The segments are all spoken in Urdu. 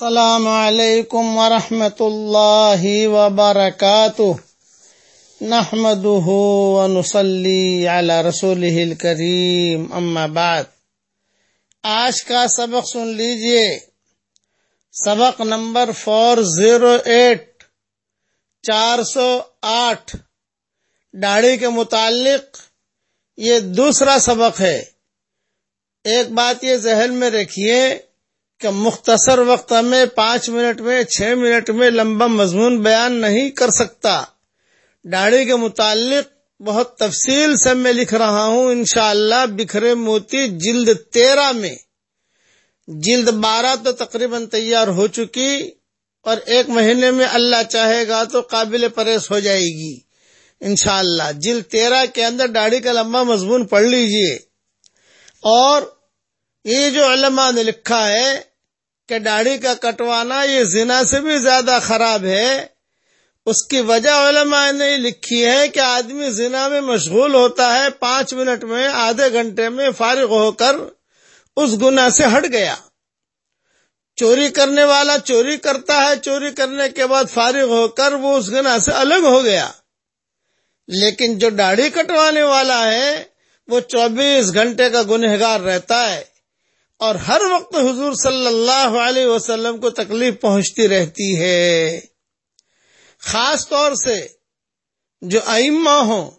السلام علیکم ورحمۃ اللہ وبرکاتہ۔ نحمده ونصلي على رسوله الكريم اما بعد۔ آج کا سبق سن لیجیے۔ سبق نمبر فور زیرو ایٹ چار سو آٹھ۔ داڑھی کے متعلق یہ دوسرا سبق ہے۔ ایک بات یہ ذہن میں رکھیے کہ مختصر وقت میں پانچ منٹ میں، چھ منٹ میں لمبا مضمون بیان نہیں کر سکتا۔ داڑھی کے متعلق بہت تفصیل سے میں لکھ رہا ہوں۔ انشاءاللہ بکھرے موتی جلد تیرہ میں۔ جلد بارہ تو تقریباً تیار ہو چکی اور ایک مہینے میں اللہ چاہے گا تو قابل پریس ہو جائے گی۔ انشاءاللہ جلد تیرہ کے اندر داڑھی کا لمبا مضمون پڑھ لیجیے۔ اور یہ جو علماء نے لکھا ہے کہ داڑھی کا کٹوانا یہ زنا سے بھی زیادہ خراب ہے۔ اس کی وجہ علماء نے لکھی ہے کہ آدمی زنا میں مشغول ہوتا ہے، پانچ منٹ میں، آدھے گھنٹے میں فارغ ہو کر اس گنا سے ہٹ گیا۔ چوری کرنے والا چوری کرتا ہے، چوری کرنے کے بعد فارغ ہو کر وہ اس گنا سے الگ ہو گیا۔ لیکن جو داڑھی کٹوانے والا ہے، وہ چوبیس گھنٹے کا گنہگار رہتا ہے۔ اور ہر وقت حضور صلی اللہ علیہ وسلم کو تکلیف پہنچتی رہتی ہے۔ خاص طور سے جو ائمہ ہوں،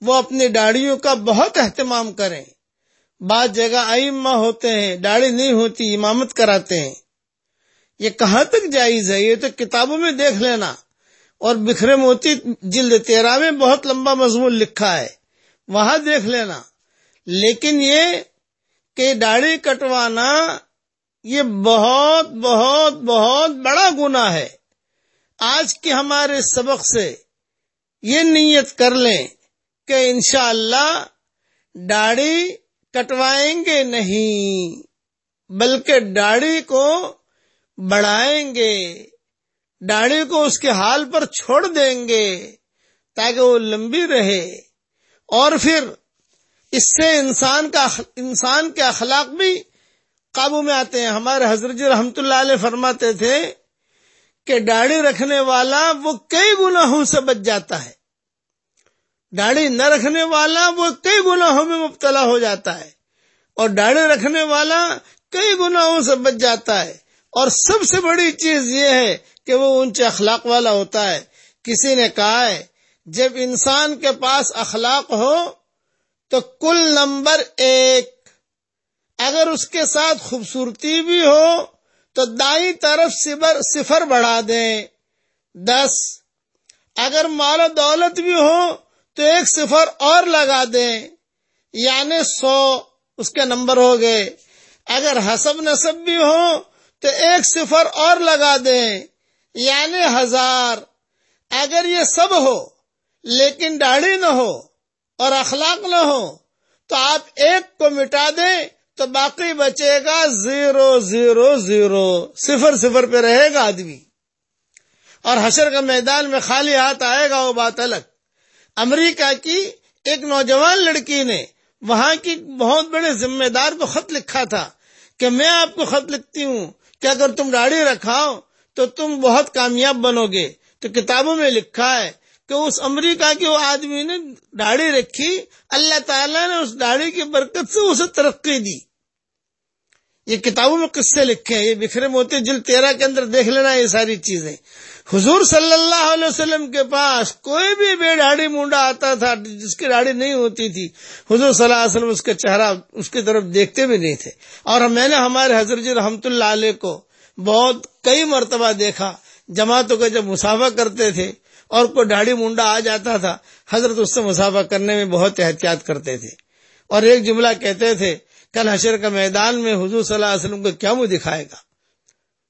وہ اپنی داڑیوں کا بہت اہتمام کریں۔ بعض جگہ ائمہ ہوتے ہیں داڑھی نہیں ہوتی، امامت کراتے ہیں۔ یہ کہاں تک جائز ہے؟ یہ تو کتابوں میں دیکھ لینا۔ اور بکھرے موتی جلد تیرہ میں بہت لمبا مضمون لکھا ہے، وہاں دیکھ لینا۔ لیکن یہ کہ داڑھی کٹوانا یہ بہت بہت بہت بڑا گنا ہے۔ آج کے ہمارے سبق سے یہ نیت کر لیں کہ انشاءاللہ اللہ داڑھی کٹوائیں گے نہیں، بلکہ داڑھی کو بڑھائیں گے، داڑھی کو اس کے حال پر چھوڑ دیں گے تاکہ وہ لمبی رہے۔ اور پھر اس سے انسان کا انسان کے اخلاق بھی قابو میں آتے ہیں۔ ہمارے حضرت جی رحمت اللہ علیہ فرماتے تھے کہ داڑھی رکھنے والا وہ کئی گناہوں سے بچ جاتا ہے۔ داڑھی نہ رکھنے والا وہ کئی گناہوں میں مبتلا ہو جاتا ہے۔ اور داڑھی رکھنے والا کئی گناہوں سے بچ جاتا ہے۔ اور سب سے بڑی چیز یہ ہے کہ وہ اونچے اخلاق والا ہوتا ہے۔ کسی نے کہا ہے، جب انسان کے پاس اخلاق ہو تو کل نمبر ایک۔ اگر اس کے ساتھ خوبصورتی بھی ہو تو دائیں طرف صفر بڑھا دیں۔ دس۔ اگر مال و دولت بھی ہو تو ایک صفر اور لگا دیں۔ یعنی سو۔ اس کے نمبر ہو گئے۔ اگر حسب نصب بھی ہو تو ایک صفر اور لگا دیں۔ یعنی ہزار۔ اگر یہ سب ہو لیکن داڑھی نہ ہو اور اخلاق نہ ہو تو آپ ایک کو مٹا دیں تو باقی بچے گا زیرو زیرو زیرو۔ صفر صفر پہ رہے گا آدمی۔ اور حشر کا میدان میں خالی ہاتھ آئے گا وہ بات الگ۔ امریکہ کی ایک نوجوان لڑکی نے وہاں کی بہت بڑے ذمہ دار کو خط لکھا تھا کہ میں آپ کو خط لکھتی ہوں کہ اگر تم داڑھی رکھاؤ تو تم بہت کامیاب بنو گے۔ تو کتابوں میں لکھا ہے کہ اس امریکہ کے وہ آدمی نے داڑھی رکھی، اللہ تعالیٰ نے اس داڑھی کی برکت سے اسے ترقی دی۔ یہ کتابوں میں قصے لکھے ہیں، یہ بکھرے موتی جل تیرہ کے اندر دیکھ لینا یہ ساری چیزیں۔ حضور صلی اللہ علیہ وسلم کے پاس کوئی بھی بے داڑھی مونڈا آتا تھا جس کی داڑھی نہیں ہوتی تھی۔ حضور صلی اللہ علیہ وسلم اس کا چہرہ اس کی طرف دیکھتے بھی نہیں تھے۔ اور میں نے ہمارے حضرت جی رحمت اللہ علیہ کو بہت کئی مرتبہ دیکھا۔ جماعتوں کا جب مسافہ کرتے تھے اور کوئی داڑھی منڈا آ جاتا تھا، حضرت اس سے مسافہ کرنے میں بہت احتیاط کرتے تھے۔ اور ایک جملہ کہتے تھے، کل حشر کا میدان میں حضور صلی اللہ علیہ وسلم کو کیا منہ دکھائے گا؟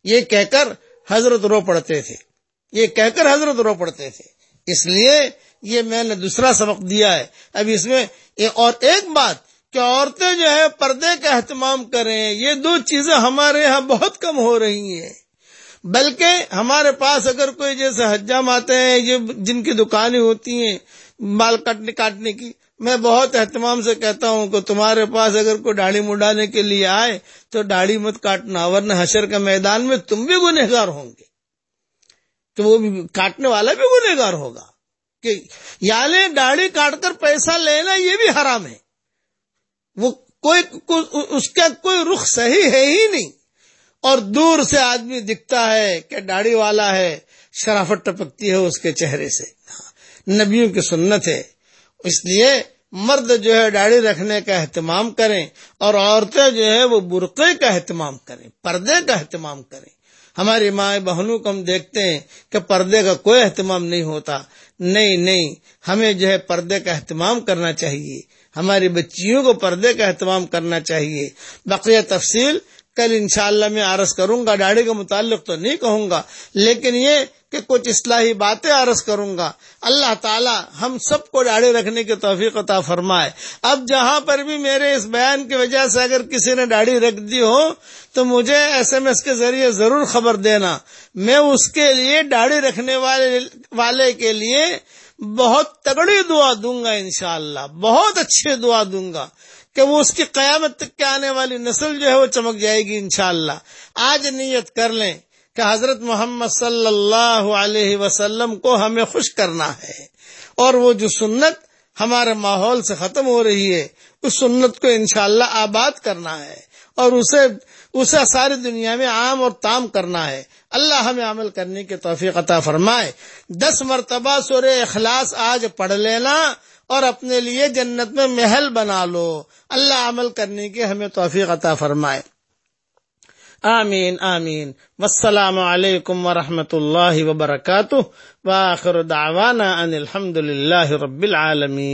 یہ کہہ کر حضرت رو پڑتے تھے۔ یہ کہہ کر حضرت رو پڑتے تھے۔ اس لیے یہ میں نے دوسرا سبق دیا ہے۔ اب اس میں اور ایک بات، کہ عورتیں جو ہے پردے کا اہتمام کریں، یہ دو چیزیں ہمارے یہاں بہت کم ہو رہی ہیں۔ بلکہ ہمارے پاس اگر کوئی جیسے حجام آتے ہیں، یہ جن کی دکانیں ہوتی ہیں بال کاٹنے کاٹنے کی، میں بہت اہتمام سے کہتا ہوں کہ تمہارے پاس اگر کوئی داڑھی مڈانے کے لیے آئے تو داڑھی مت کاٹنا، ورنہ حشر کے میدان میں تم بھی گنہگار ہوں گے۔ تو وہ بھی کاٹنے والا بھی گنہگار ہوگا۔ کہ یعنی داڑھی کاٹ کر پیسہ لینا یہ بھی حرام ہے۔ وہ کوئی، اس کا کوئی رخ صحیح ہے ہی نہیں۔ اور دور سے آدمی دکھتا ہے کہ داڑھی والا ہے، شرافت ٹپکتی ہے اس کے چہرے سے۔ نبیوں کی سنت ہے۔ اس لیے مرد جو ہے داڑھی رکھنے کا اہتمام کریں اور عورتیں جو ہے وہ برقعے کا اہتمام کریں، پردے کا اہتمام کریں۔ ہماری ماں بہنوں کو ہم دیکھتے ہیں کہ پردے کا کوئی اہتمام نہیں ہوتا۔ نہیں نہیں، ہمیں جو ہے پردے کا اہتمام کرنا چاہیے۔ ہماری بچیوں کو پردے کا اہتمام کرنا چاہیے۔ بقیہ تفصیل کل انشاءاللہ میں عرض کروں گا، ڈاڑی کے متعلق تو نہیں کہوں گا، لیکن یہ کہ کچھ اصلاحی باتیں عرض کروں گا۔ اللہ تعالی ہم سب کو ڈاڑی رکھنے کی توفیق عطا فرمائے۔ اب جہاں پر بھی میرے اس بیان کی وجہ سے اگر کسی نے داڑھی رکھ دی ہو، تو مجھے ایس ایم ایس کے ذریعے ضرور خبر دینا۔ میں اس کے لیے داڑھی رکھنے والے والے کے لیے بہت تگڑی دعا دوں گا انشاءاللہ، بہت اچھی دعا دوں گا۔ کہ وہ اس کی قیامت تک کے آنے والی نسل جو ہے وہ چمک جائے گی انشاءاللہ۔ آج نیت کر لیں کہ حضرت محمد صلی اللہ علیہ وسلم کو ہمیں خوش کرنا ہے اور وہ جو سنت ہمارے ماحول سے ختم ہو رہی ہے، اس سنت کو انشاءاللہ آباد کرنا ہے اور اسے اسے ساری دنیا میں عام اور تام کرنا ہے۔ اللہ ہمیں عمل کرنے کی توفیق عطا فرمائے۔ دس مرتبہ سورہ اخلاص آج پڑھ لینا۔ اور اپنے لیے جنت میں محل بنا لو۔ اللہ عمل کرنے کی ہمیں توفیق عطا فرمائے۔ آمین آمین۔ والسلام علیکم ورحمۃ اللہ وبرکاتہ۔ واخر دعوانا ان الحمد للہ رب العالمین۔